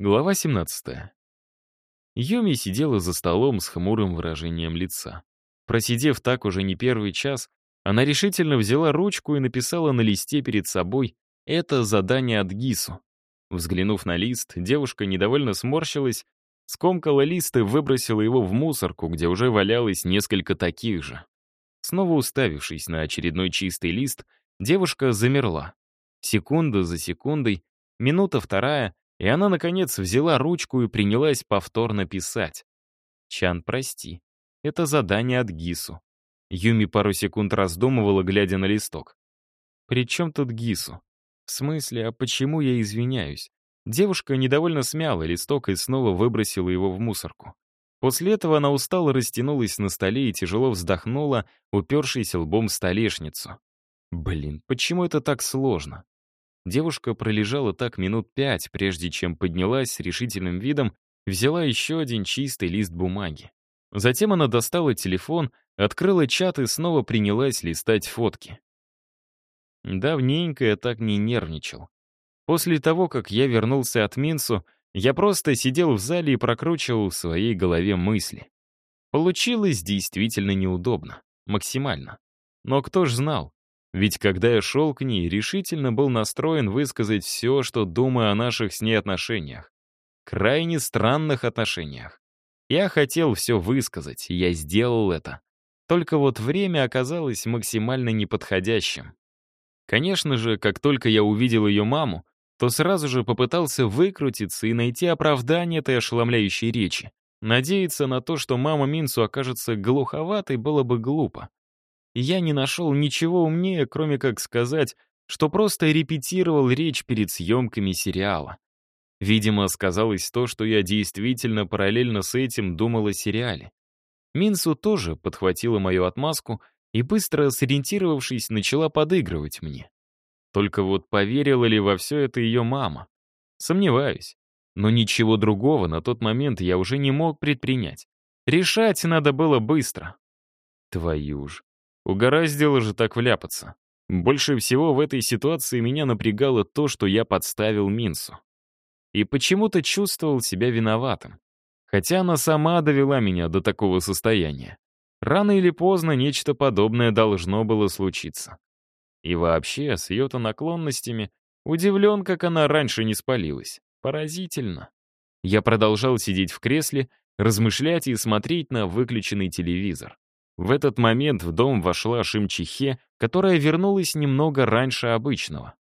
Глава 17. Юми сидела за столом с хмурым выражением лица. Просидев так уже не первый час, она решительно взяла ручку и написала на листе перед собой «Это задание от Гису». Взглянув на лист, девушка недовольно сморщилась, скомкала лист и выбросила его в мусорку, где уже валялось несколько таких же. Снова уставившись на очередной чистый лист, девушка замерла. Секунда за секундой, минута вторая, и она, наконец, взяла ручку и принялась повторно писать. «Чан, прости. Это задание от Гису». Юми пару секунд раздумывала, глядя на листок. «При чем тут Гису? В смысле, а почему я извиняюсь?» Девушка недовольно смяла листок и снова выбросила его в мусорку. После этого она устало растянулась на столе и тяжело вздохнула, упершись лбом в столешницу. Блин, почему это так сложно? Девушка пролежала так минут пять, прежде чем поднялась с решительным видом, взяла еще один чистый лист бумаги. Затем она достала телефон, открыла чат и снова принялась листать фотки. Давненько я так не нервничал. После того, как я вернулся от Минсу, я просто сидел в зале и прокручивал в своей голове мысли. Получилось действительно неудобно, максимально. Но кто ж знал? Ведь когда я шел к ней, решительно был настроен высказать все, что думаю о наших с ней отношениях. Крайне странных отношениях. Я хотел все высказать, и я сделал это. Только вот время оказалось максимально неподходящим. Конечно же, как только я увидел ее маму, то сразу же попытался выкрутиться и найти оправдание этой ошеломляющей речи. Надеяться на то, что мама Минсу окажется глуховатой, было бы глупо я не нашел ничего умнее, кроме как сказать, что просто репетировал речь перед съемками сериала. Видимо, сказалось то, что я действительно параллельно с этим думал о сериале. Минсу тоже подхватила мою отмазку и, быстро сориентировавшись, начала подыгрывать мне. Только вот поверила ли во все это ее мама? Сомневаюсь. Но ничего другого на тот момент я уже не мог предпринять. Решать надо было быстро. Твою ж. Угораздило же так вляпаться. Больше всего в этой ситуации меня напрягало то, что я подставил Минсу. И почему-то чувствовал себя виноватым. Хотя она сама довела меня до такого состояния. Рано или поздно нечто подобное должно было случиться. И вообще, с ее-то наклонностями, удивлен, как она раньше не спалилась. Поразительно. Я продолжал сидеть в кресле, размышлять и смотреть на выключенный телевизор. В этот момент в дом вошла Шимчихе, которая вернулась немного раньше обычного.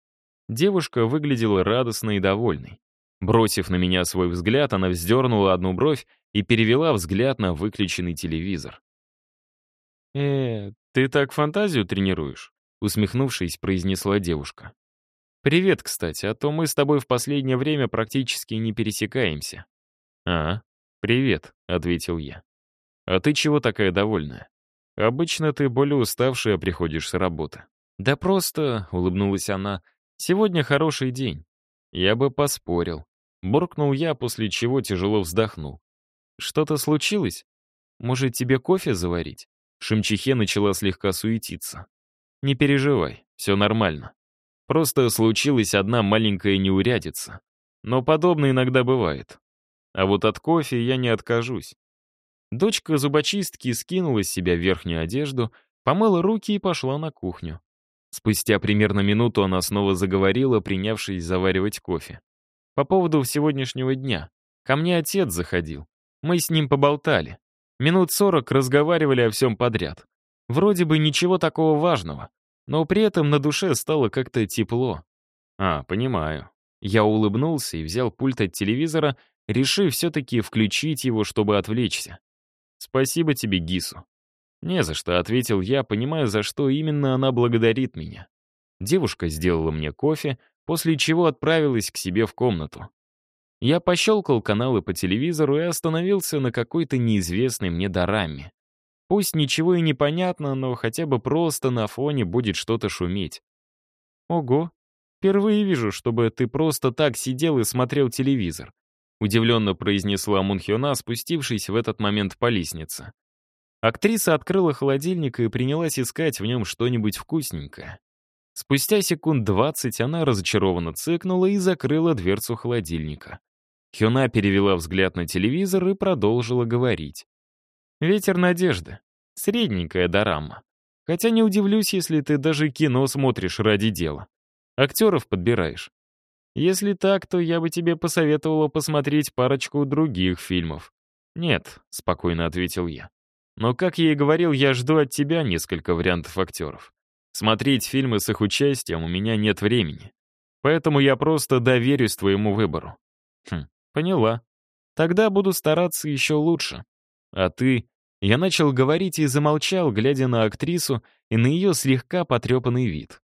Девушка выглядела радостной и довольной. Бросив на меня свой взгляд, она вздернула одну бровь и перевела взгляд на выключенный телевизор. «Э, ты так фантазию тренируешь?» усмехнувшись, произнесла девушка. «Привет, кстати, а то мы с тобой в последнее время практически не пересекаемся». «А, привет», — ответил я. «А ты чего такая довольная?» Обычно ты более уставшая приходишь с работы. Да просто, улыбнулась она, сегодня хороший день. Я бы поспорил. Буркнул я, после чего тяжело вздохнул. Что-то случилось? Может, тебе кофе заварить? Шимчихе начала слегка суетиться. Не переживай, все нормально. Просто случилась одна маленькая неурядица. Но подобное иногда бывает. А вот от кофе я не откажусь. Дочка зубочистки скинула с себя верхнюю одежду, помыла руки и пошла на кухню. Спустя примерно минуту она снова заговорила, принявшись заваривать кофе. По поводу сегодняшнего дня. Ко мне отец заходил. Мы с ним поболтали. Минут сорок разговаривали о всем подряд. Вроде бы ничего такого важного, но при этом на душе стало как-то тепло. А, понимаю. Я улыбнулся и взял пульт от телевизора, решив все-таки включить его, чтобы отвлечься. «Спасибо тебе, Гису». «Не за что», — ответил я, понимая, за что именно она благодарит меня. Девушка сделала мне кофе, после чего отправилась к себе в комнату. Я пощелкал каналы по телевизору и остановился на какой-то неизвестной мне дораме. Пусть ничего и не понятно, но хотя бы просто на фоне будет что-то шуметь. Ого, впервые вижу, чтобы ты просто так сидел и смотрел телевизор. Удивленно произнесла Мунхёна, спустившись в этот момент по лестнице. Актриса открыла холодильник и принялась искать в нем что-нибудь вкусненькое. Спустя секунд двадцать она разочарованно цыкнула и закрыла дверцу холодильника. Хёна перевела взгляд на телевизор и продолжила говорить. «Ветер надежды. Средненькая дорама. Хотя не удивлюсь, если ты даже кино смотришь ради дела. Актеров подбираешь. Если так, то я бы тебе посоветовала посмотреть парочку других фильмов. «Нет», — спокойно ответил я. «Но, как я и говорил, я жду от тебя несколько вариантов актеров. Смотреть фильмы с их участием у меня нет времени. Поэтому я просто доверюсь твоему выбору». «Хм, поняла. Тогда буду стараться еще лучше. А ты...» Я начал говорить и замолчал, глядя на актрису и на ее слегка потрепанный вид.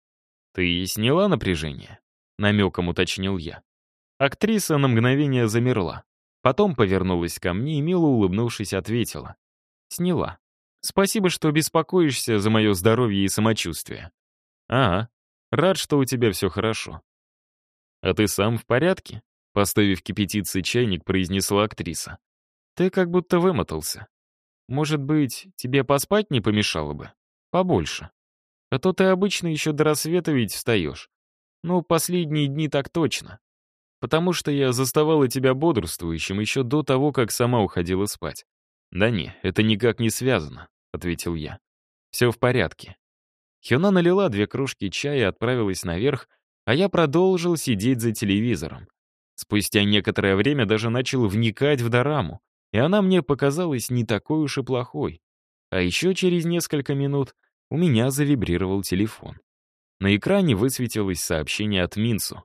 «Ты сняла напряжение?» — намеком уточнил я. Актриса на мгновение замерла. Потом повернулась ко мне и, мило улыбнувшись, ответила. «Сняла. Спасибо, что беспокоишься за мое здоровье и самочувствие». «Ага. Рад, что у тебя все хорошо». «А ты сам в порядке?» Поставив кипятиться чайник, произнесла актриса. «Ты как будто вымотался. Может быть, тебе поспать не помешало бы? Побольше. А то ты обычно еще до рассвета ведь встаешь. Ну, последние дни так точно потому что я заставала тебя бодрствующим еще до того, как сама уходила спать. «Да не, это никак не связано», — ответил я. «Все в порядке». Хёна налила две кружки чая и отправилась наверх, а я продолжил сидеть за телевизором. Спустя некоторое время даже начал вникать в дораму, и она мне показалась не такой уж и плохой. А еще через несколько минут у меня завибрировал телефон. На экране высветилось сообщение от Минсу.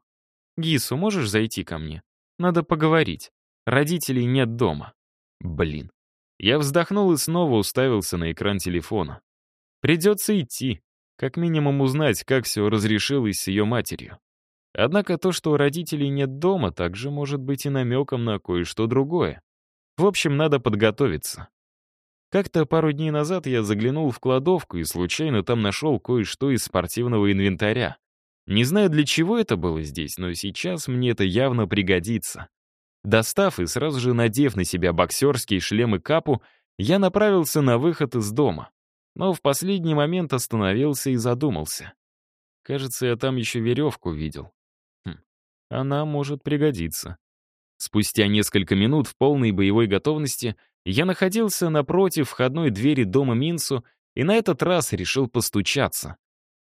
«Гису, можешь зайти ко мне? Надо поговорить. Родителей нет дома». Блин. Я вздохнул и снова уставился на экран телефона. Придется идти. Как минимум узнать, как все разрешилось с ее матерью. Однако то, что родителей нет дома, также может быть и намеком на кое-что другое. В общем, надо подготовиться. Как-то пару дней назад я заглянул в кладовку и случайно там нашел кое-что из спортивного инвентаря. Не знаю, для чего это было здесь, но сейчас мне это явно пригодится. Достав и сразу же надев на себя боксерские шлем и капу, я направился на выход из дома. Но в последний момент остановился и задумался. Кажется, я там еще веревку видел. Хм, она может пригодиться. Спустя несколько минут в полной боевой готовности я находился напротив входной двери дома Минсу и на этот раз решил постучаться.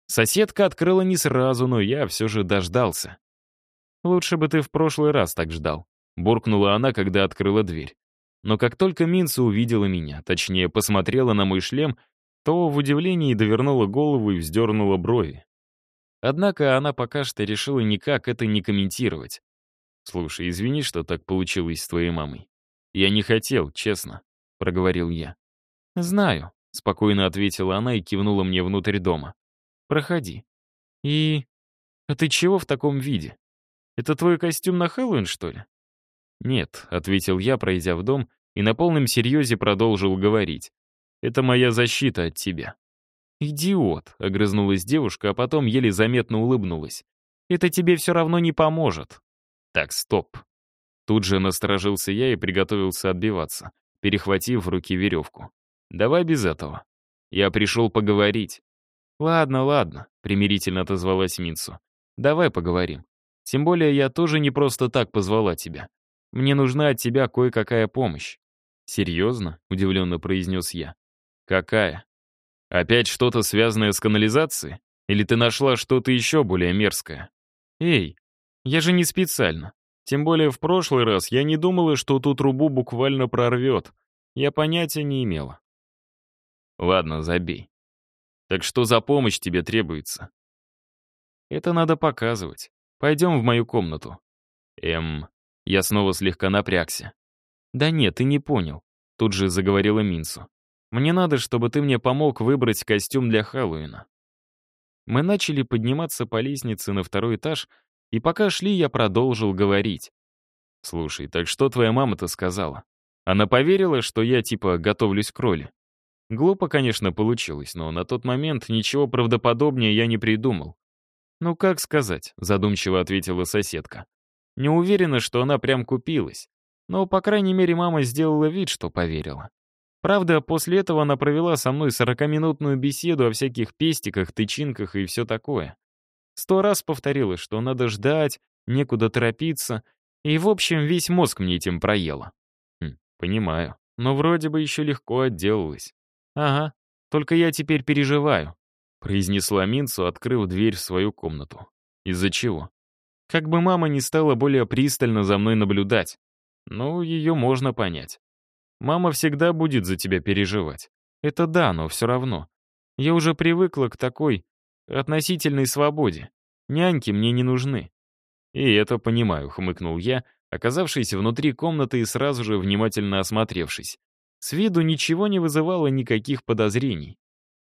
Соседка открыла не сразу, но я все же дождался. «Лучше бы ты в прошлый раз так ждал», — буркнула она, когда открыла дверь. Но как только Минца увидела меня, точнее, посмотрела на мой шлем, то в удивлении довернула голову и вздернула брови. Однако она пока что решила никак это не комментировать. «Слушай, извини, что так получилось с твоей мамой. Я не хотел, честно», — проговорил я. «Знаю», — спокойно ответила она и кивнула мне внутрь дома. Проходи. И... А ты чего в таком виде? Это твой костюм на Хэллоуин, что ли? Нет, ответил я, пройдя в дом, и на полном серьезе продолжил говорить. Это моя защита от тебя. «Идиот», — огрызнулась девушка, а потом еле заметно улыбнулась. «Это тебе все равно не поможет». «Так, стоп». Тут же насторожился я и приготовился отбиваться, перехватив в руки веревку. «Давай без этого. Я пришел поговорить. «Ладно, ладно», — примирительно отозвалась Минцу. «Давай поговорим. Тем более я тоже не просто так позвала тебя. Мне нужна от тебя кое-какая помощь». «Серьезно?» — удивленно произнес я. «Какая? Опять что-то связанное с канализацией? Или ты нашла что-то еще более мерзкое?» «Эй, я же не специально. Тем более в прошлый раз я не думала, что ту трубу буквально прорвет. Я понятия не имела». «Ладно, забей. Так что за помощь тебе требуется? Это надо показывать. Пойдем в мою комнату. Эм, я снова слегка напрягся. Да нет, ты не понял. Тут же заговорила Минсу. Мне надо, чтобы ты мне помог выбрать костюм для Хэллоуина. Мы начали подниматься по лестнице на второй этаж, и пока шли, я продолжил говорить. «Слушай, так что твоя мама-то сказала? Она поверила, что я типа готовлюсь к роли?» Глупо, конечно, получилось, но на тот момент ничего правдоподобнее я не придумал. «Ну, как сказать», — задумчиво ответила соседка. «Не уверена, что она прям купилась. Но, по крайней мере, мама сделала вид, что поверила. Правда, после этого она провела со мной сорокаминутную беседу о всяких пестиках, тычинках и все такое. Сто раз повторила, что надо ждать, некуда торопиться, И, в общем, весь мозг мне этим проело. Хм, понимаю. Но вроде бы еще легко отделалась. Ага, только я теперь переживаю, произнесла Минцу, открыв дверь в свою комнату. Из-за чего? Как бы мама не стала более пристально за мной наблюдать. Ну, ее можно понять. Мама всегда будет за тебя переживать. Это да, но все равно. Я уже привыкла к такой относительной свободе. Няньки мне не нужны. И это понимаю, хмыкнул я, оказавшись внутри комнаты и сразу же внимательно осмотревшись. С виду ничего не вызывало никаких подозрений.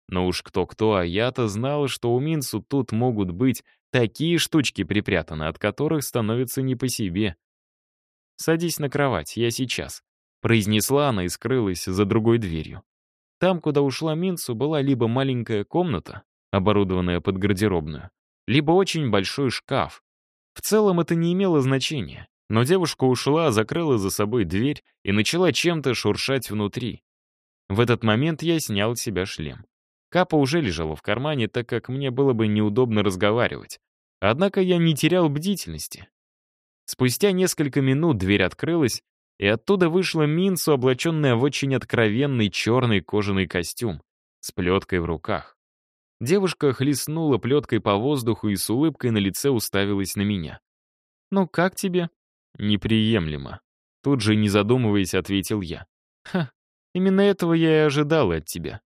Но уж кто-кто, а я-то знал, что у Минсу тут могут быть такие штучки припрятаны, от которых становится не по себе. «Садись на кровать, я сейчас», — произнесла она и скрылась за другой дверью. Там, куда ушла Минцу, была либо маленькая комната, оборудованная под гардеробную, либо очень большой шкаф. В целом это не имело значения, но девушка ушла, закрыла за собой дверь и начала чем-то шуршать внутри. В этот момент я снял с себя шлем. Капа уже лежала в кармане, так как мне было бы неудобно разговаривать. Однако я не терял бдительности. Спустя несколько минут дверь открылась, и оттуда вышла Минсу, облаченная в очень откровенный черный кожаный костюм, с плеткой в руках. Девушка хлестнула плеткой по воздуху и с улыбкой на лице уставилась на меня. «Ну как тебе?» «Неприемлемо». Тут же, не задумываясь, ответил я. «Ха, именно этого я и ожидал от тебя.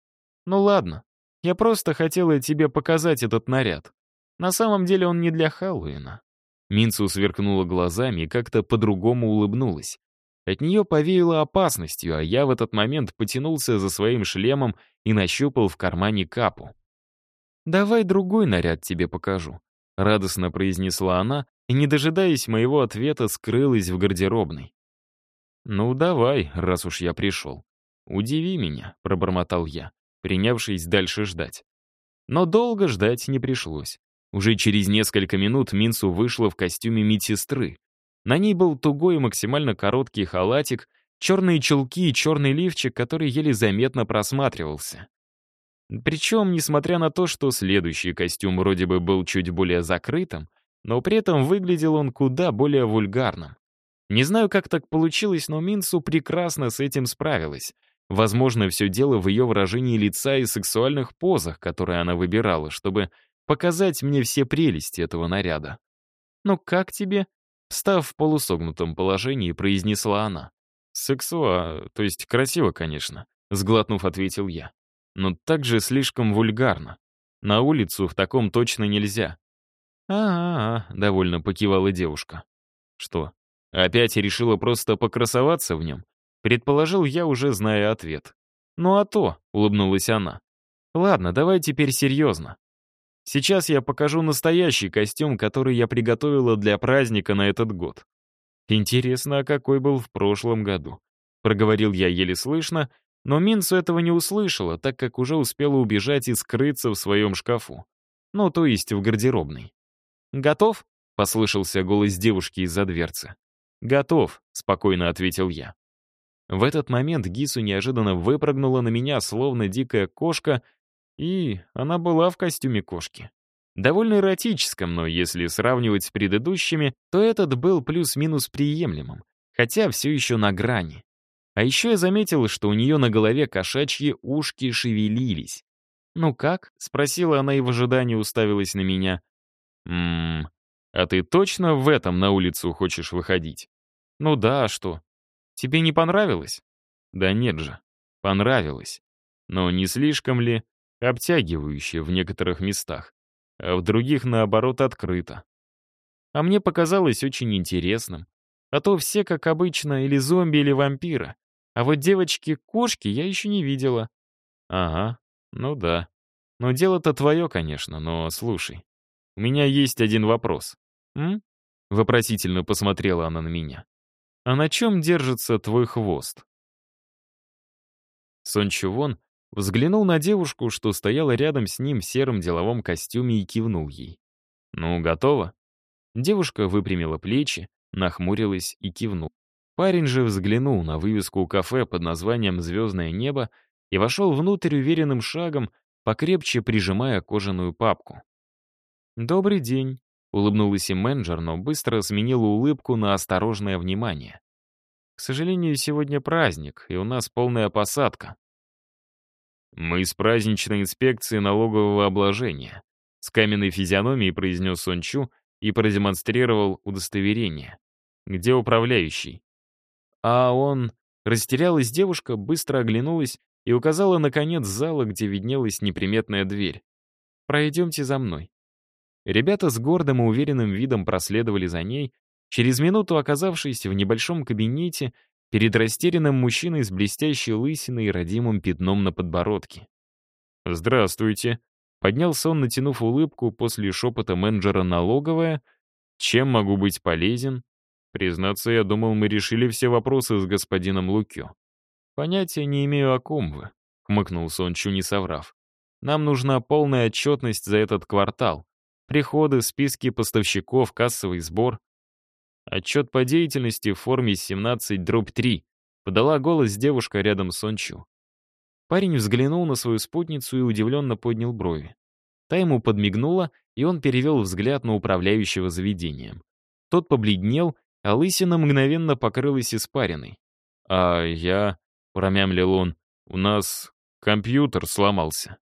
Ну ладно, я просто хотела тебе показать этот наряд. На самом деле он не для Хэллоуина. Минцу сверкнула глазами и как-то по-другому улыбнулась. От нее повеяло опасностью, а я в этот момент потянулся за своим шлемом и нащупал в кармане капу. «Давай другой наряд тебе покажу», — радостно произнесла она, и, не дожидаясь моего ответа, скрылась в гардеробной. «Ну, давай, раз уж я пришел. Удиви меня», — пробормотал я, принявшись дальше ждать. Но долго ждать не пришлось. Уже через несколько минут Минсу вышла в костюме медсестры. На ней был тугой и максимально короткий халатик, черные чулки и черный лифчик, который еле заметно просматривался. Причем, несмотря на то, что следующий костюм вроде бы был чуть более закрытым, но при этом выглядел он куда более вульгарным. Не знаю, как так получилось, но Минсу прекрасно с этим справилась. Возможно, все дело в ее выражении лица и сексуальных позах, которые она выбирала, чтобы показать мне все прелести этого наряда. «Ну как тебе?» Встав в полусогнутом положении, произнесла она. «Сексуа, то есть красиво, конечно», — сглотнув, ответил я. «Но также слишком вульгарно. На улицу в таком точно нельзя». «А-а-а», — довольно покивала девушка. «Что, опять решила просто покрасоваться в нем?» Предположил я, уже зная ответ. «Ну а то», — улыбнулась она. «Ладно, давай теперь серьезно. Сейчас я покажу настоящий костюм, который я приготовила для праздника на этот год. Интересно, а какой был в прошлом году? Проговорил я еле слышно, но Минцу этого не услышала, так как уже успела убежать и скрыться в своем шкафу. Ну, то есть в гардеробной. «Готов?» — послышался голос девушки из-за дверцы. «Готов», — спокойно ответил я. В этот момент Гису неожиданно выпрыгнула на меня, словно дикая кошка, и она была в костюме кошки. Довольно эротическом, но если сравнивать с предыдущими, то этот был плюс-минус приемлемым, хотя все еще на грани. А еще я заметил, что у нее на голове кошачьи ушки шевелились. «Ну как?» — спросила она и в ожидании уставилась на меня. «Ммм, а ты точно в этом на улицу хочешь выходить?» «Ну да, а что? Тебе не понравилось?» «Да нет же, понравилось. Но не слишком ли?» обтягивающее в некоторых местах, а в других, наоборот, открыто. А мне показалось очень интересным. А то все, как обычно, или зомби, или вампира. А вот девочки-кошки я еще не видела. Ага, ну да. Но дело-то твое, конечно, но слушай. У меня есть один вопрос. М? Вопросительно посмотрела она на меня. А на чем держится твой хвост? Сон Чувон Взглянул на девушку, что стояла рядом с ним в сером деловом костюме и кивнул ей. «Ну, готово?» Девушка выпрямила плечи, нахмурилась и кивнул. Парень же взглянул на вывеску кафе под названием «Звездное небо» и вошел внутрь уверенным шагом, покрепче прижимая кожаную папку. «Добрый день», улыбнулась и менеджер, но быстро сменила улыбку на осторожное внимание. К сожалению, сегодня праздник, и у нас полная посадка. Мы из праздничной инспекции налогового обложения. С каменной физиономией произнес Сончу и продемонстрировал удостоверение. Где управляющий? А он... Растерялась девушка, быстро оглянулась и указала на конец зала, где виднелась неприметная дверь. «Пройдемте за мной». Ребята с гордым и уверенным видом проследовали за ней, через минуту оказавшись в небольшом кабинете перед растерянным мужчиной с блестящей лысиной и родимым пятном на подбородке. «Здравствуйте», — поднялся он, натянув улыбку после шепота менеджера налоговая. «Чем могу быть полезен?» Признаться, я думал, мы решили все вопросы с господином Лукё. Понятия не имею, о ком вы, хмыкнул Сончу, не соврав. Нам нужна полная отчетность за этот квартал. Приходы, списки поставщиков, кассовый сбор. Отчет по деятельности в форме 17 дробь 3. Подала голос девушка рядом с Сончу. Парень взглянул на свою спутницу и удивленно поднял брови. Та ему подмигнула, и он перевел взгляд на управляющего заведением. Тот побледнел а лысина мгновенно покрылась испариной. «А я...» — промямлил он. «У нас компьютер сломался».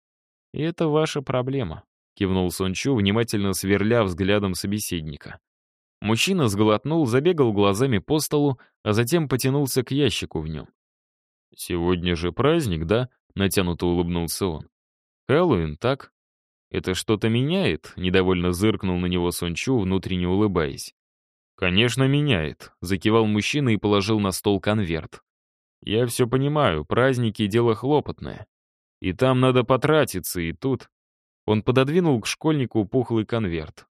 «И это ваша проблема», — кивнул Сончу, внимательно сверля взглядом собеседника. Мужчина сглотнул, забегал глазами по столу, а затем потянулся к ящику в нем. «Сегодня же праздник, да?» — натянуто улыбнулся он. «Хэллоуин, так?» «Это что-то меняет?» — недовольно зыркнул на него Сончу, внутренне улыбаясь. «Конечно, меняет», — закивал мужчина и положил на стол конверт. «Я все понимаю, праздники — дело хлопотное. И там надо потратиться, и тут...» Он пододвинул к школьнику пухлый конверт.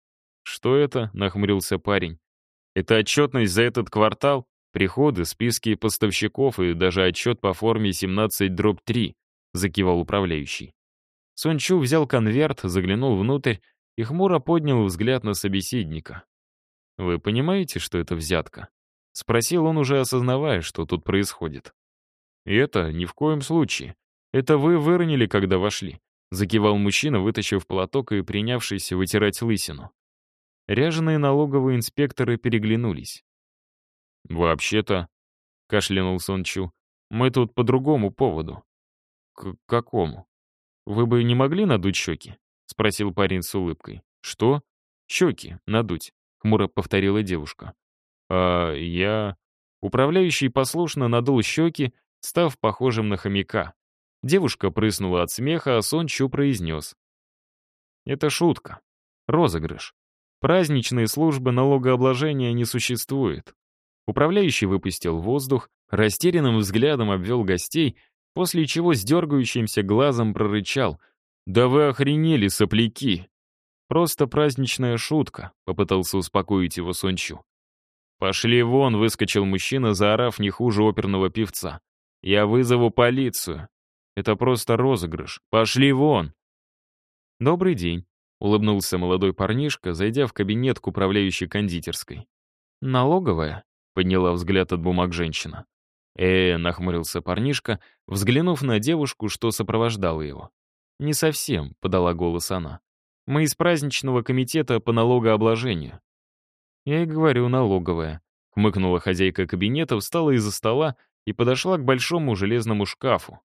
«Что это?» — нахмурился парень. «Это отчетность за этот квартал, приходы, списки поставщиков и даже отчет по форме 17 дробь 3», — закивал управляющий. Сончу взял конверт, заглянул внутрь и хмуро поднял взгляд на собеседника. «Вы понимаете, что это взятка?» — спросил он, уже осознавая, что тут происходит. «И это ни в коем случае. Это вы выронили, когда вошли», — закивал мужчина, вытащив платок и принявшийся вытирать лысину. Ряженые налоговые инспекторы переглянулись. «Вообще-то», — кашлянул Сончу, — «мы тут по другому поводу». «К какому? Вы бы не могли надуть щеки?» — спросил парень с улыбкой. «Что? Щеки надуть. — хмуро повторила девушка. «А я...» Управляющий послушно надул щеки, став похожим на хомяка. Девушка прыснула от смеха, а Сон Чу произнес. «Это шутка. Розыгрыш. Праздничные службы налогообложения не существует». Управляющий выпустил воздух, растерянным взглядом обвел гостей, после чего с дергающимся глазом прорычал. «Да вы охренели, сопляки! «Просто праздничная шутка», — попытался успокоить его Сончу. «Пошли вон», — выскочил мужчина, заорав не хуже оперного певца. «Я вызову полицию. Это просто розыгрыш. Пошли вон!» «Добрый день», — улыбнулся молодой парнишка, зайдя в кабинет к управляющей кондитерской. «Налоговая?» — подняла взгляд от бумаг женщина. «Э, -э — нахмурился парнишка, взглянув на девушку, что сопровождала его. «Не совсем», — подала голос она. Мы из праздничного комитета по налогообложению». «Я и говорю, налоговая», — хмыкнула хозяйка кабинета, встала из-за стола и подошла к большому железному шкафу.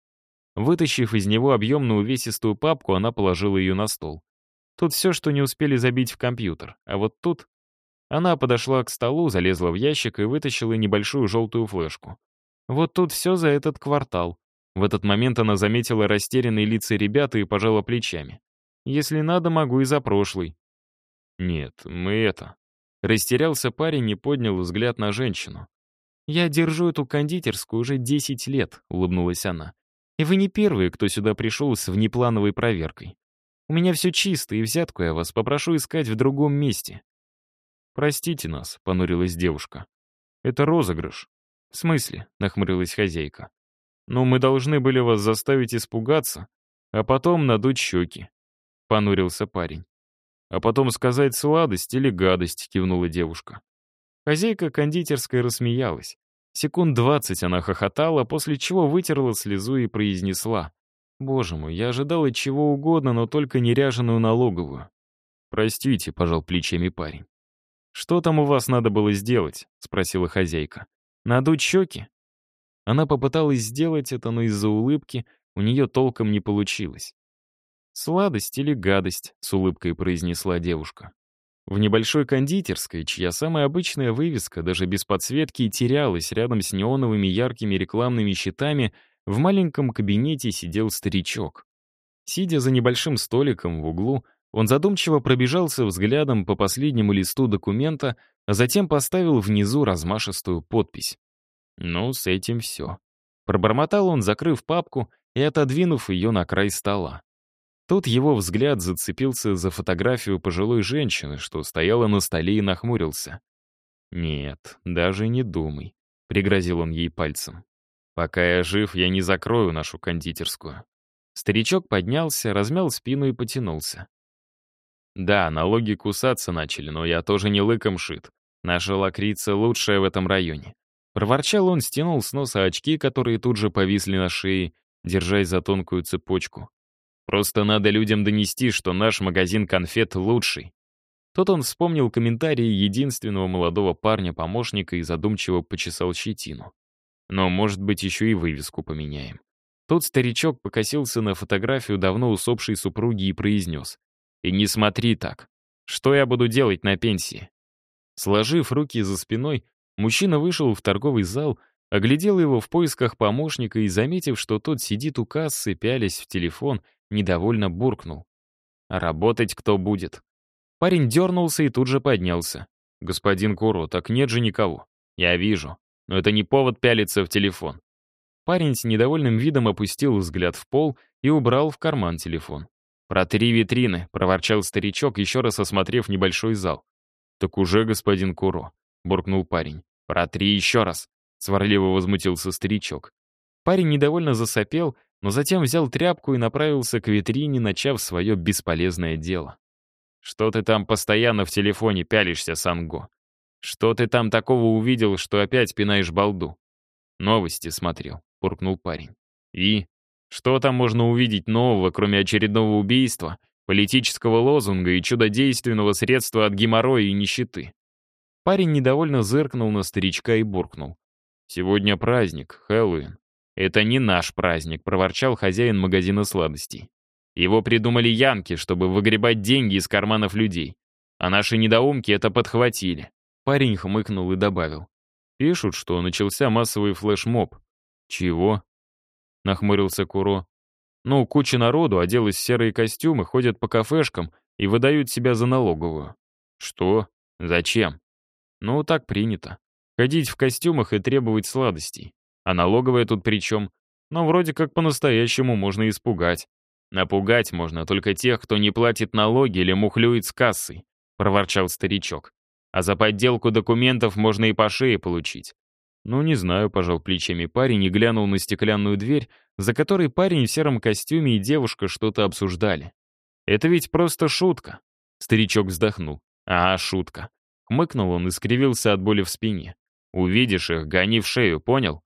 Вытащив из него объемную увесистую папку, она положила ее на стол. Тут все, что не успели забить в компьютер. А вот тут... Она подошла к столу, залезла в ящик и вытащила небольшую желтую флешку. Вот тут все за этот квартал. В этот момент она заметила растерянные лица ребят и пожала плечами. Если надо, могу и за прошлый». «Нет, мы это...» Растерялся парень и поднял взгляд на женщину. «Я держу эту кондитерскую уже 10 лет», — улыбнулась она. «И вы не первые, кто сюда пришел с внеплановой проверкой. У меня все чисто, и взятку я вас попрошу искать в другом месте». «Простите нас», — понурилась девушка. «Это розыгрыш». «В смысле?» — нахмурилась хозяйка. «Ну, мы должны были вас заставить испугаться, а потом надуть щеки. — понурился парень. «А потом сказать сладость или гадость», — кивнула девушка. Хозяйка кондитерской рассмеялась. Секунд двадцать она хохотала, после чего вытерла слезу и произнесла. «Боже мой, я ожидала чего угодно, но только неряженую налоговую». «Простите», — пожал плечами парень. «Что там у вас надо было сделать?» — спросила хозяйка. «Надуть щеки?» Она попыталась сделать это, но из-за улыбки у нее толком не получилось. «Сладость или гадость?» — с улыбкой произнесла девушка. В небольшой кондитерской, чья самая обычная вывеска, даже без подсветки, терялась рядом с неоновыми яркими рекламными щитами, в маленьком кабинете сидел старичок. Сидя за небольшим столиком в углу, он задумчиво пробежался взглядом по последнему листу документа, а затем поставил внизу размашистую подпись. Ну, с этим все. Пробормотал он, закрыв папку и отодвинув ее на край стола. Тут его взгляд зацепился за фотографию пожилой женщины, что стояла на столе и нахмурился. «Нет, даже не думай», — пригрозил он ей пальцем. «Пока я жив, я не закрою нашу кондитерскую». Старичок поднялся, размял спину и потянулся. «Да, налоги кусаться начали, но я тоже не лыком шит. Наша лакрица лучшая в этом районе». Проворчал он, стянул с носа очки, которые тут же повисли на шее, держась за тонкую цепочку. Просто надо людям донести, что наш магазин конфет лучший. Тут он вспомнил комментарии единственного молодого парня-помощника и задумчиво почесал щетину. Но, может быть, еще и вывеску поменяем. Тут старичок покосился на фотографию давно усопшей супруги и произнес. «И не смотри так. Что я буду делать на пенсии?» Сложив руки за спиной, мужчина вышел в торговый зал, оглядел его в поисках помощника и, заметив, что тот сидит у кассы, пялясь в телефон, недовольно буркнул. «А работать кто будет?» Парень дернулся и тут же поднялся. «Господин Куро, так нет же никого. Я вижу. Но это не повод пялиться в телефон». Парень с недовольным видом опустил взгляд в пол и убрал в карман телефон. «Про три витрины», — проворчал старичок, еще раз осмотрев небольшой зал. «Так уже, господин Куро», — буркнул парень. «Про три еще раз», — сварливо возмутился старичок. Парень недовольно засопел, но затем взял тряпку и направился к витрине, начав свое бесполезное дело. «Что ты там постоянно в телефоне пялишься, Санго? Что ты там такого увидел, что опять пинаешь балду?» «Новости смотрел», — буркнул парень. «И? Что там можно увидеть нового, кроме очередного убийства, политического лозунга и чудодейственного средства от геморроя и нищеты?» Парень недовольно зыркнул на старичка и буркнул. «Сегодня праздник, Хэллоуин. «Это не наш праздник», — проворчал хозяин магазина сладостей. «Его придумали янки, чтобы выгребать деньги из карманов людей. А наши недоумки это подхватили». Парень хмыкнул и добавил. «Пишут, что начался массовый флешмоб». «Чего?» — нахмурился Куро. «Ну, куча народу оделась в серые костюмы, ходят по кафешкам и выдают себя за налоговую». «Что? Зачем?» «Ну, так принято. Ходить в костюмах и требовать сладостей. А налоговая тут при чем? Но вроде как по-настоящему можно испугать. Напугать можно только тех, кто не платит налоги или мухлюет с кассой, проворчал старичок. А за подделку документов можно и по шее получить. Ну, не знаю, пожал плечами парень и глянул на стеклянную дверь, за которой парень в сером костюме и девушка что-то обсуждали. Это ведь просто шутка. Старичок вздохнул. А, шутка. Хмыкнул он и скривился от боли в спине. Увидишь их, гони в шею, понял?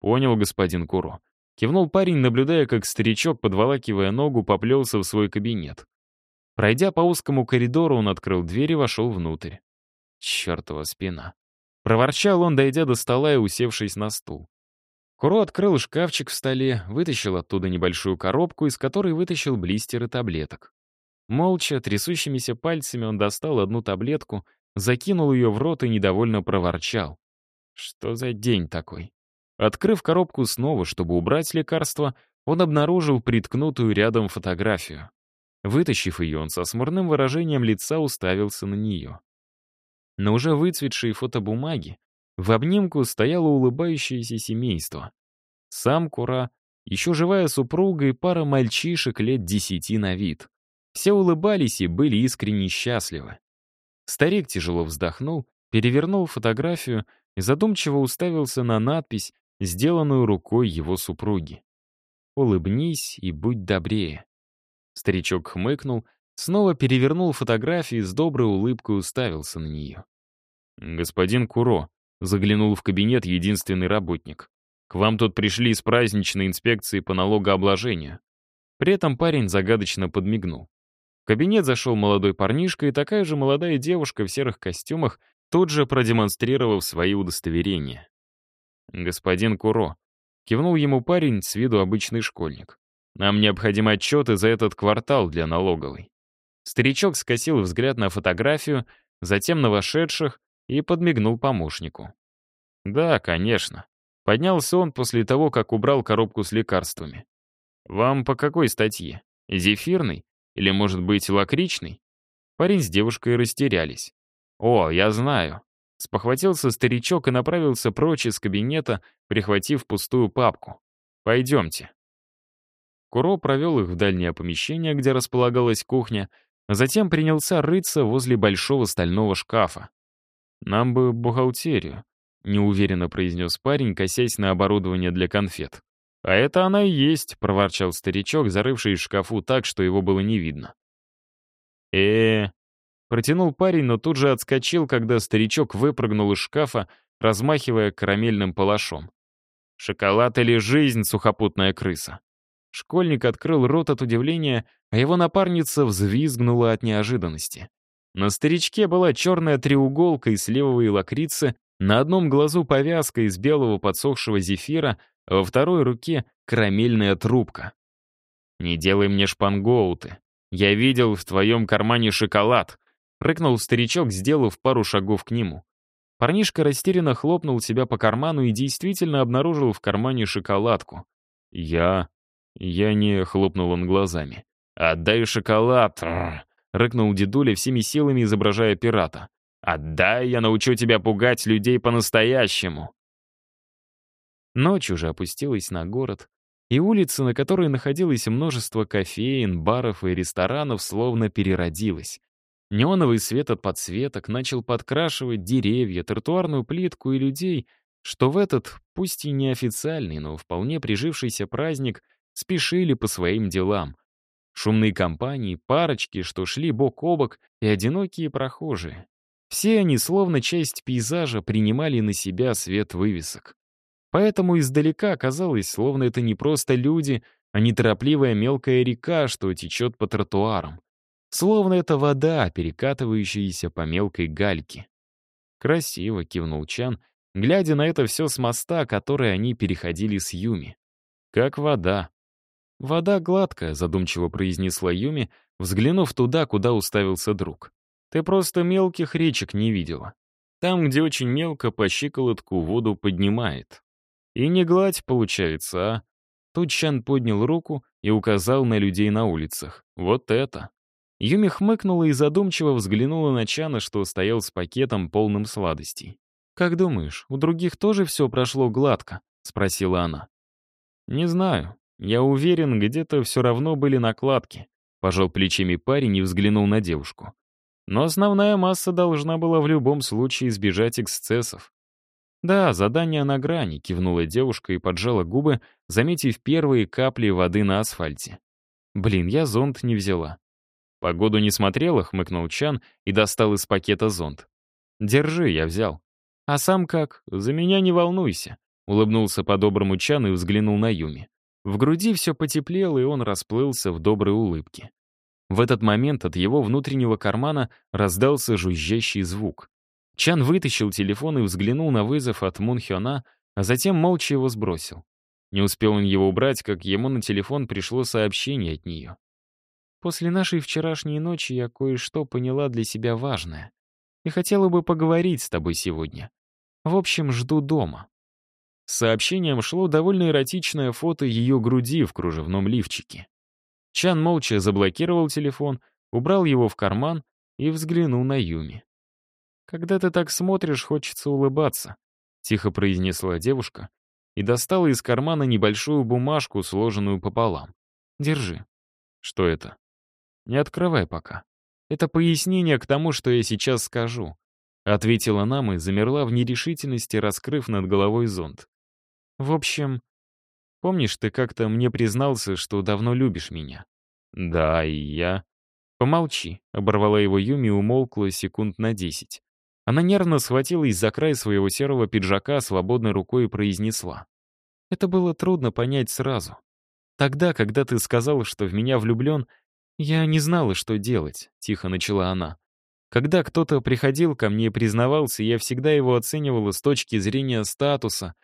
«Понял, господин Куро». Кивнул парень, наблюдая, как старичок, подволакивая ногу, поплелся в свой кабинет. Пройдя по узкому коридору, он открыл дверь и вошел внутрь. Чертова спина. Проворчал он, дойдя до стола и усевшись на стул. Куро открыл шкафчик в столе, вытащил оттуда небольшую коробку, из которой вытащил блистеры таблеток. Молча, трясущимися пальцами он достал одну таблетку, закинул ее в рот и недовольно проворчал. Что за день такой? Открыв коробку снова, чтобы убрать лекарство, он обнаружил приткнутую рядом фотографию. Вытащив ее, он со смурным выражением лица уставился на нее. На уже выцветшей фотобумаге в обнимку стояло улыбающееся семейство. Сам Кура, еще живая супруга и пара мальчишек лет десяти на вид. Все улыбались и были искренне счастливы. Старик тяжело вздохнул, перевернул фотографию и задумчиво уставился на надпись, сделанную рукой его супруги. «Улыбнись и будь добрее». Старичок хмыкнул, снова перевернул фотографию и с доброй улыбкой уставился на нее. «Господин Куро», — заглянул в кабинет единственный работник. «К вам тут пришли из праздничной инспекции по налогообложению». При этом парень загадочно подмигнул. кабинет зашел молодой парнишка и такая же молодая девушка в серых костюмах, тут же продемонстрировав свои удостоверения. «Господин Куро», — кивнул ему парень с виду обычный школьник. «Нам необходимы отчеты за этот квартал для налоговой». Старичок скосил взгляд на фотографию, затем на вошедших и подмигнул помощнику. «Да, конечно». Поднялся он после того, как убрал коробку с лекарствами. «Вам по какой статье? Зефирный? Или, может быть, лакричный?» Парень с девушкой растерялись. «О, я знаю». Спохватился старичок и направился прочь из кабинета, прихватив пустую папку. «Пойдемте». Куро провел их в дальнее помещение, где располагалась кухня, а затем принялся рыться возле большого стального шкафа. «Нам бы бухгалтерию», — неуверенно произнес парень, косясь на оборудование для конфет. «А это она и есть», — проворчал старичок, зарывший в шкафу так, что его было не видно. э, -э Протянул парень, но тут же отскочил, когда старичок выпрыгнул из шкафа, размахивая карамельным палашом. «Шоколад или жизнь, сухопутная крыса?» Школьник открыл рот от удивления, а его напарница взвизгнула от неожиданности. На старичке была черная треуголка из сливовой лакрицы, на одном глазу повязка из белого подсохшего зефира, а во второй руке карамельная трубка. «Не делай мне шпангоуты. Я видел в твоем кармане шоколад», — рыкнул старичок, сделав пару шагов к нему. Парнишка растерянно хлопнул себя по карману и действительно обнаружил в кармане шоколадку. «Я... я не...» — хлопнул он глазами. «Отдай шоколад!» — рыкнул дедуля всеми силами, изображая пирата. «Отдай, я научу тебя пугать людей по-настоящему!» Ночь уже опустилась на город, и улица, на которой находилось множество кофеин, баров и ресторанов, словно переродилась. Неоновый свет от подсветок начал подкрашивать деревья, тротуарную плитку и людей, что в этот, пусть и неофициальный, но вполне прижившийся праздник, спешили по своим делам. Шумные компании, парочки, что шли бок о бок, и одинокие прохожие. Все они, словно часть пейзажа, принимали на себя свет вывесок. Поэтому издалека казалось, словно это не просто люди, а неторопливая мелкая река, что течет по тротуарам. Словно это вода, перекатывающаяся по мелкой гальке. «Красиво», — кивнул Чан, глядя на это все с моста, который они переходили с Юми. «Как вода». «Вода гладкая», — задумчиво произнесла Юми, взглянув туда, куда уставился друг. «Ты просто мелких речек не видела. Там, где очень мелко, по щиколотку воду поднимает. И не гладь, получается, а?» Тут Чан поднял руку и указал на людей на улицах. «Вот это!» Юми хмыкнула и задумчиво взглянула на Чана, что стоял с пакетом, полным сладостей. «Как думаешь, у других тоже все прошло гладко?» — спросила она. «Не знаю. Я уверен, где-то все равно были накладки», — пожал плечами парень и взглянул на девушку. «Но основная масса должна была в любом случае избежать эксцессов». «Да, задание на грани», — кивнула девушка и поджала губы, заметив первые капли воды на асфальте. «Блин, я зонт не взяла». «Погоду не смотрела», — хмыкнул Чан и достал из пакета зонт. «Держи, я взял». «А сам как? За меня не волнуйся», — улыбнулся по-доброму Чан и взглянул на Юми. В груди все потеплело, и он расплылся в доброй улыбке. В этот момент от его внутреннего кармана раздался жужжащий звук. Чан вытащил телефон и взглянул на вызов от Мунхёна, а затем молча его сбросил. Не успел он его убрать, как ему на телефон пришло сообщение от нее. После нашей вчерашней ночи я кое-что поняла для себя важное. И хотела бы поговорить с тобой сегодня. В общем, жду дома». Сообщением шло довольно эротичное фото ее груди в кружевном лифчике. Чан молча заблокировал телефон, убрал его в карман и взглянул на Юми. «Когда ты так смотришь, хочется улыбаться», — тихо произнесла девушка и достала из кармана небольшую бумажку, сложенную пополам. «Держи». «Что это?» Не открывай пока. Это пояснение к тому, что я сейчас скажу. Ответила нам и замерла в нерешительности, раскрыв над головой зонт. В общем, помнишь, ты как-то мне признался, что давно любишь меня? Да, и я. Помолчи, оборвала его Юми и умолкла секунд на десять. Она нервно схватилась за край своего серого пиджака свободной рукой и произнесла. Это было трудно понять сразу. Тогда, когда ты сказал, что в меня влюблен, «Я не знала, что делать», — тихо начала она. «Когда кто-то приходил ко мне и признавался, я всегда его оценивала с точки зрения статуса,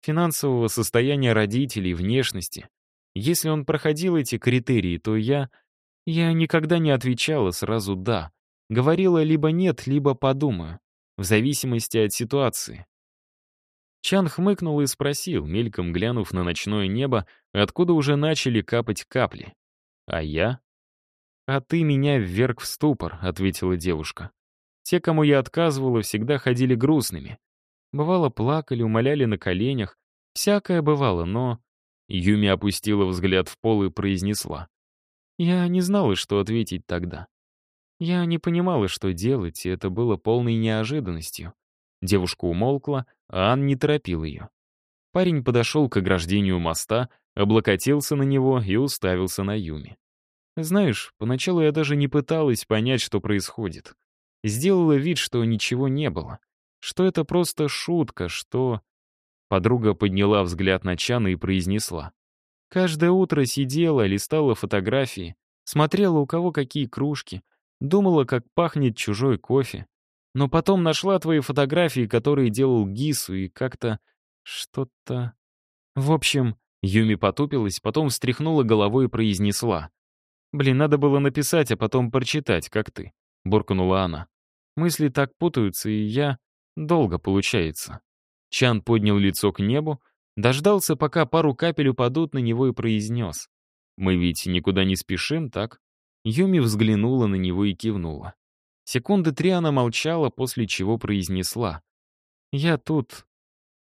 финансового состояния родителей, внешности. Если он проходил эти критерии, то я... Я никогда не отвечала сразу «да». Говорила либо «нет», либо «подумаю», в зависимости от ситуации. Чан хмыкнул и спросил, мельком глянув на ночное небо, откуда уже начали капать капли. «А я?» «А ты меня вверг в ступор», — ответила девушка. «Те, кому я отказывала, всегда ходили грустными. Бывало, плакали, умоляли на коленях. Всякое бывало, но...» Юми опустила взгляд в пол и произнесла. «Я не знала, что ответить тогда. Я не понимала, что делать, и это было полной неожиданностью. Девушка умолкла, а Ан не торопил ее. Парень подошел к ограждению моста, облокотился на него и уставился на Юми. Знаешь, поначалу я даже не пыталась понять, что происходит. Сделала вид, что ничего не было. Что это просто шутка, что... Подруга подняла взгляд на Чана и произнесла. Каждое утро сидела, листала фотографии, смотрела, у кого какие кружки, Думала, как пахнет чужой кофе. Но потом нашла твои фотографии, которые делал Гису, и как-то... что-то... В общем, Юми потупилась, потом встряхнула головой и произнесла. «Блин, надо было написать, а потом прочитать, как ты», — буркнула она. «Мысли так путаются, и я... долго получается». Чан поднял лицо к небу, дождался, пока пару капель упадут на него и произнес. «Мы ведь никуда не спешим, так?» Юми взглянула на него и кивнула. Секунды три она молчала, после чего произнесла. «Я тут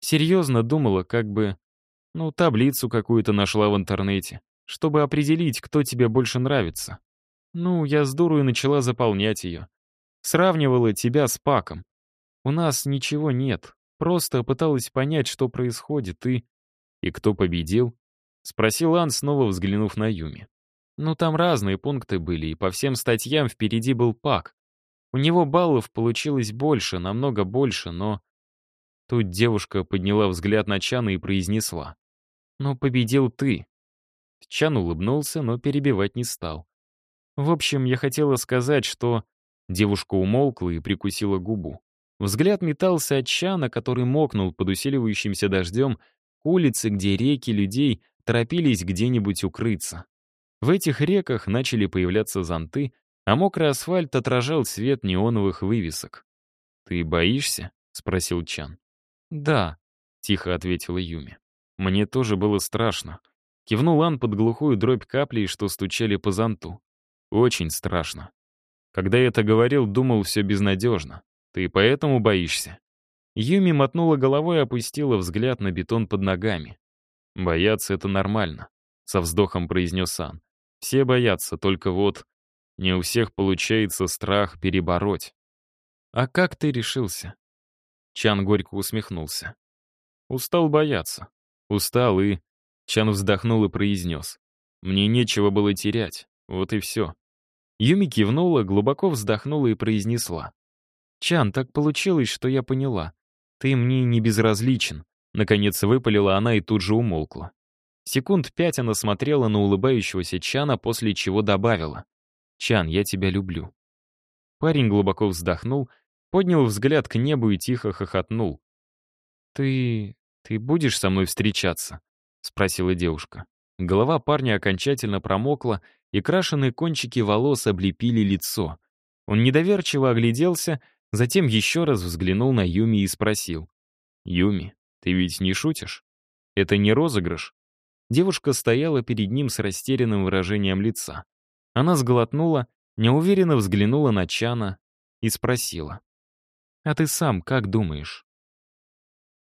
серьезно думала, как бы... Ну, таблицу какую-то нашла в интернете, чтобы определить, кто тебе больше нравится. Ну, я с дурой начала заполнять ее. Сравнивала тебя с Паком. У нас ничего нет, просто пыталась понять, что происходит, и... И кто победил?» — спросил Ан, снова взглянув на Юми. Ну, там разные пункты были, и по всем статьям впереди был Пак. У него баллов получилось больше, намного больше, но... Тут девушка подняла взгляд на Чана и произнесла. «Но победил ты». Чан улыбнулся, но перебивать не стал. В общем, я хотела сказать, что... Девушка умолкла и прикусила губу. Взгляд метался от Чана, который мокнул под усиливающимся дождем, к улице, где реки людей торопились где-нибудь укрыться. В этих реках начали появляться зонты, а мокрый асфальт отражал свет неоновых вывесок. «Ты боишься?» — спросил Чан. «Да», — тихо ответила Юми. «Мне тоже было страшно». Кивнул Ан под глухую дробь каплей, что стучали по зонту. «Очень страшно. Когда я это говорил, думал, все безнадежно. Ты поэтому боишься?» Юми мотнула головой и опустила взгляд на бетон под ногами. «Бояться — это нормально», — со вздохом произнес Ан. Все боятся, только вот не у всех получается страх перебороть. А как ты решился? Чан горько усмехнулся. Устал бояться. Устал и... Чан вздохнул и произнес. Мне нечего было терять. Вот и все. Юми кивнула, глубоко вздохнула и произнесла. «Чан, так получилось, что я поняла. Ты мне не безразличен». Наконец выпалила она и тут же умолкла. Секунд пять она смотрела на улыбающегося Чана, после чего добавила. «Чан, я тебя люблю». Парень глубоко вздохнул, поднял взгляд к небу и тихо хохотнул. «Ты... ты будешь со мной встречаться?» — спросила девушка. Голова парня окончательно промокла, и крашеные кончики волос облепили лицо. Он недоверчиво огляделся, затем еще раз взглянул на Юми и спросил. «Юми, ты ведь не шутишь? Это не розыгрыш?» Девушка стояла перед ним с растерянным выражением лица. Она сглотнула, неуверенно взглянула на Чана и спросила. «А ты сам как думаешь?»